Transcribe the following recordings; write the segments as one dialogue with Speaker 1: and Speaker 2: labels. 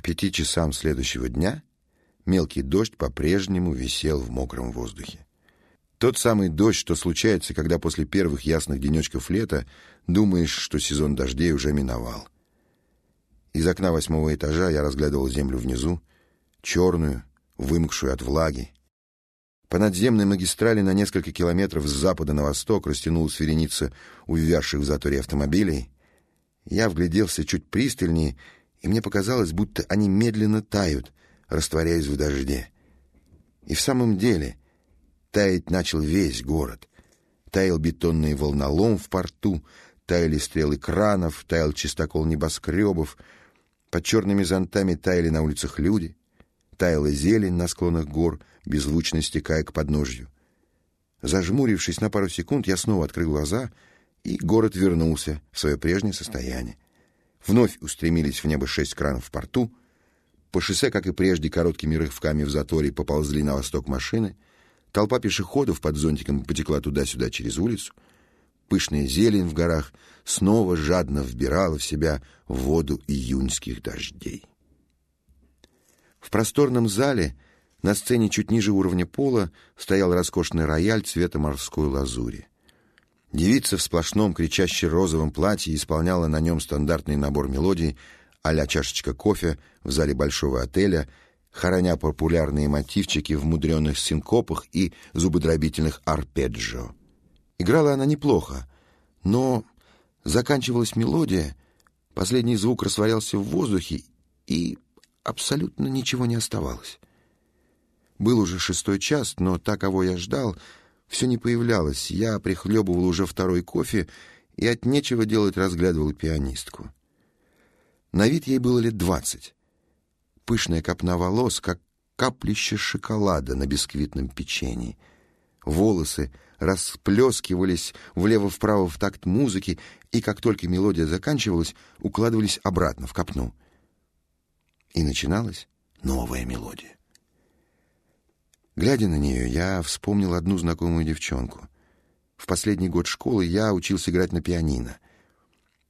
Speaker 1: К пяти часам следующего дня мелкий дождь по-прежнему висел в мокром воздухе. Тот самый дождь, что случается, когда после первых ясных денечков лета думаешь, что сезон дождей уже миновал. Из окна восьмого этажа я разглядывал землю внизу, черную, вымокшую от влаги. По надземной магистрали на несколько километров с запада на восток растянулась вереница увязших в заторе автомобилей. Я вгляделся чуть пристальнее, и мне показалось, будто они медленно тают, растворяясь в дожде. И в самом деле Таять начал весь город. Таял бетонный волнолом в порту, таяли стрелы кранов, таял чистокол небоскребов. Под черными зонтами таяли на улицах люди. Таяла зелень на склонах гор, беззвучно стекая к подножью. Зажмурившись на пару секунд, я снова открыл глаза, и город вернулся в свое прежнее состояние. Вновь устремились в небо шесть кранов в порту. По шоссе, как и прежде, короткими рывками в заторе поползли на восток машины — Толпа пешеходов под зонтиком потекла туда-сюда через улицу. Пышная зелень в горах снова жадно вбирала в себя воду июньских дождей. В просторном зале на сцене чуть ниже уровня пола стоял роскошный рояль цвета морской лазури. Девица в сплошном кричаще розовом платье исполняла на нем стандартный набор мелодий а чашечка кофе в зале большого отеля — хороня популярные мотивчики в мудреных синкопах и зубодробительных арпеджио. Играла она неплохо, но заканчивалась мелодия, последний звук растворялся в воздухе, и абсолютно ничего не оставалось. Был уже шестой час, но та, кого я ждал, все не появлялась. Я прихлебывал уже второй кофе и от нечего делать разглядывал пианистку. На вид ей было лет двадцать пышная копна волос, как каплище шоколада на бисквитном печенье. Волосы расплескивались влево-вправо в такт музыки, и как только мелодия заканчивалась, укладывались обратно в копну. И начиналась новая мелодия. Глядя на нее, я вспомнил одну знакомую девчонку. В последний год школы я учился играть на пианино.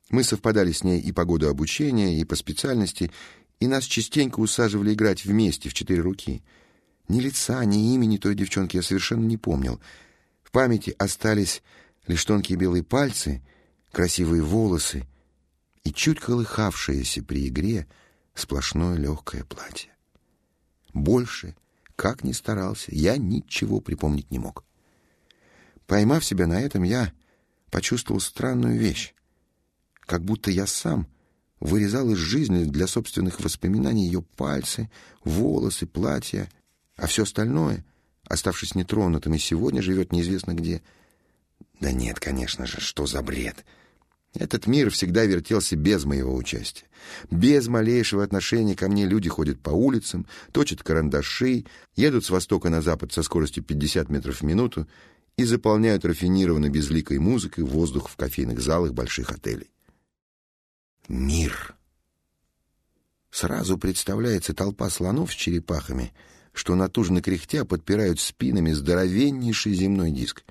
Speaker 1: Мы совпадали с ней и по году обучения, и по специальности, и нас частенько усаживали играть вместе в четыре руки. Ни лица, ни имени той девчонки я совершенно не помнил. В памяти остались лишь тонкие белые пальцы, красивые волосы и чуть колыхавшееся при игре сплошное легкое платье. Больше, как ни старался, я ничего припомнить не мог. Поймав себя на этом, я почувствовал странную вещь. Как будто я сам — вырезал из жизни для собственных воспоминаний ее пальцы, волосы, платья, а все остальное, оставшись нетронутым, и сегодня живет неизвестно где. Да нет, конечно же, что за бред! Этот мир всегда вертелся без моего участия. Без малейшего отношения ко мне люди ходят по улицам, точат карандаши, едут с востока на запад со скоростью 50 метров в минуту и заполняют рафинированно безликой музыкой воздух в кофейных залах больших отелей мир. Сразу представляется толпа слонов с черепахами, что натужно кряхтя подпирают спинами здоровеннейший земной диск.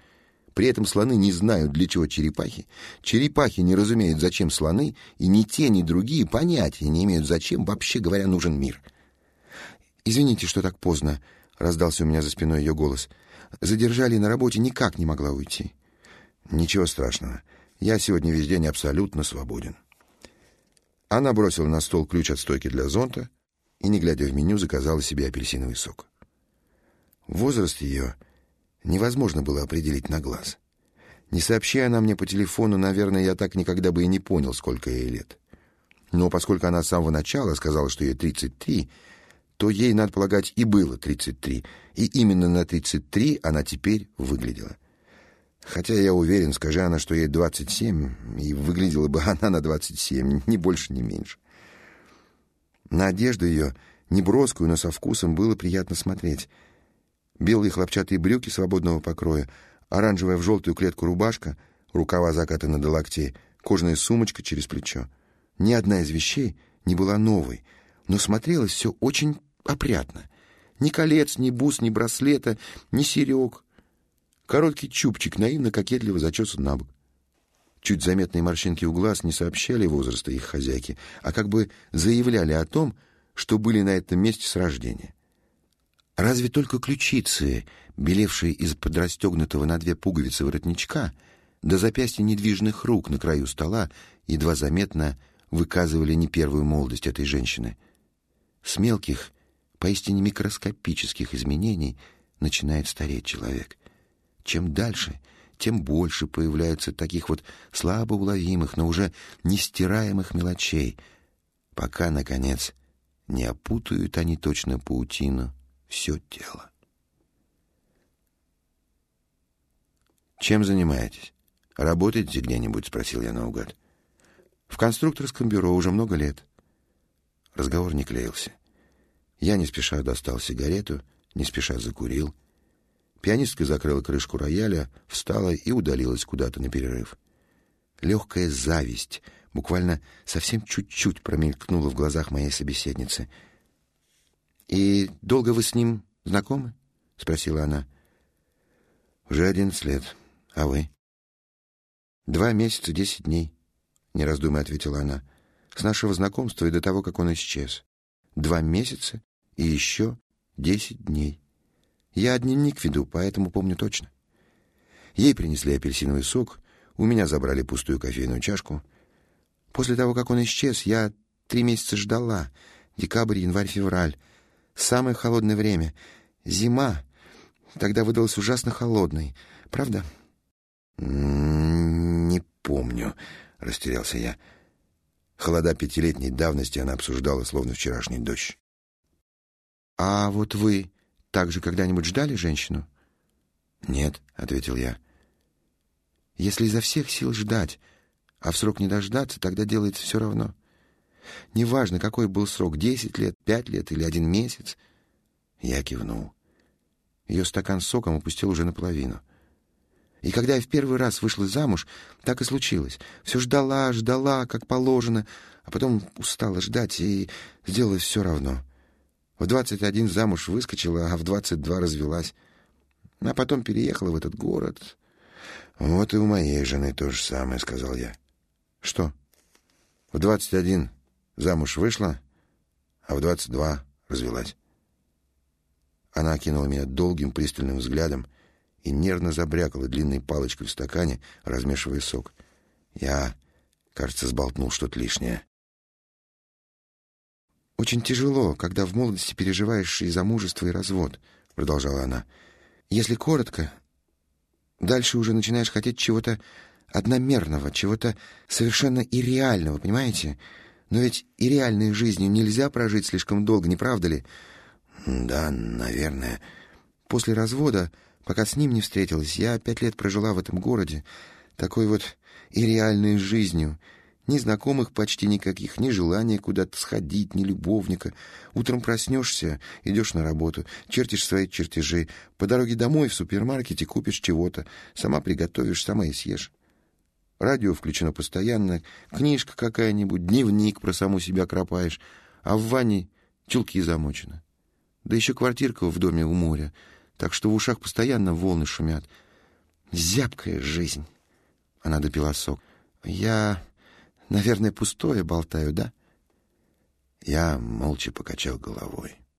Speaker 1: При этом слоны не знают, для чего черепахи. Черепахи не разумеют, зачем слоны, и ни те, ни другие понятия не имеют, зачем, вообще говоря, нужен мир. «Извините, что так поздно», — раздался у меня за спиной ее голос. «Задержали на работе, никак не могла уйти». «Ничего страшного. Я сегодня весь день абсолютно свободен». Она бросила на стол ключ от стойки для зонта и, не глядя в меню, заказала себе апельсиновый сок. Возраст ее невозможно было определить на глаз. Не сообщая она мне по телефону, наверное, я так никогда бы и не понял, сколько ей лет. Но поскольку она с самого начала сказала, что ей 33, то ей, надо полагать, и было 33, и именно на 33 она теперь выглядела — Хотя я уверен, скажи она, что ей 27, и выглядела бы она на 27, ни больше, ни меньше. На одежду ее, неброскую, но со вкусом, было приятно смотреть. Белые хлопчатые брюки свободного покроя, оранжевая в желтую клетку рубашка, рукава закатаны до локтей, кожаная сумочка через плечо. Ни одна из вещей не была новой, но смотрелось все очень опрятно. Ни колец, ни бус, ни браслета, ни серег — Короткий чубчик наивно-кокетливо зачесан на бок. Чуть заметные морщинки у глаз не сообщали возраста их хозяйки, а как бы заявляли о том, что были на этом месте с рождения. Разве только ключицы, белевшие из-под расстегнутого на две пуговицы воротничка, до запястья недвижных рук на краю стола едва заметно выказывали не первую молодость этой женщины. С мелких, поистине микроскопических изменений начинает стареть человек. Чем дальше, тем больше появляется таких вот слабо уловимых, но уже нестираемых мелочей, пока, наконец, не опутают они точно паутину все тело. «Чем занимаетесь? Работаете где-нибудь?» — спросил я наугад. «В конструкторском бюро уже много лет». Разговор не клеился. Я не спеша достал сигарету, не спеша закурил. Пианистка закрыла крышку рояля, встала и удалилась куда-то на перерыв. Легкая зависть буквально совсем чуть-чуть промелькнула в глазах моей собеседницы — «И долго вы с ним знакомы?» — спросила она. «Уже одиннадцать лет. А вы?» «Два месяца, десять дней», — не раздумывая ответила она. «С нашего знакомства и до того, как он исчез. Два месяца и еще десять дней. Я дневник веду, поэтому помню точно». Ей принесли апельсиновый сок, у меня забрали пустую кофейную чашку. После того, как он исчез, я три месяца ждала. Декабрь, январь, февраль. Самое холодное время. Зима. Тогда выдалась ужасно холодной. Правда? «Не помню», — растерялся я. Холода пятилетней давности она обсуждала, словно вчерашний дождь. «А вот вы также когда-нибудь ждали женщину?» «Нет», — ответил я. «Если изо всех сил ждать, а в срок не дождаться, тогда делается все равно. Неважно, какой был срок, десять лет, пять лет или один месяц. Я кивнул. Ее стакан с соком опустил уже наполовину. И когда я в первый раз вышла замуж, так и случилось. Все ждала, ждала, как положено, а потом устала ждать и сделала все равно. В двадцать один замуж выскочила, а в двадцать два развелась. А потом переехала в этот город. «Вот и у моей жены то же самое», — сказал я. «Что?» «В двадцать один Замуж вышла, а в двадцать два развелась. Она окинула меня долгим пристальным взглядом и нервно забрякала длинной палочкой в стакане, размешивая сок. Я, кажется, сболтнул что-то лишнее. «Очень тяжело, когда в молодости переживаешь и замужество, и развод», — продолжала она. «Если коротко, дальше уже начинаешь хотеть чего-то одномерного, чего-то совершенно ирреального, понимаете? Но ведь и реальной жизнью нельзя прожить слишком долго, не правда ли? Да, наверное. После развода, пока с ним не встретилась, я пять лет прожила в этом городе, такой вот и реальной жизнью. Ни знакомых почти никаких, ни желания куда-то сходить, ни любовника. Утром проснешься, идешь на работу, чертишь свои чертежи. По дороге домой в супермаркете купишь чего-то, сама приготовишь, сама и съешь. Радио включено постоянно, книжка какая-нибудь, дневник про саму себя кропаешь, а в ванне чулки замочены. Да еще квартирка в доме у моря, так что в ушах постоянно волны шумят. Зябкая жизнь. Она допила сок. Я, наверное, пустое болтаю, да? Я молча покачал головой.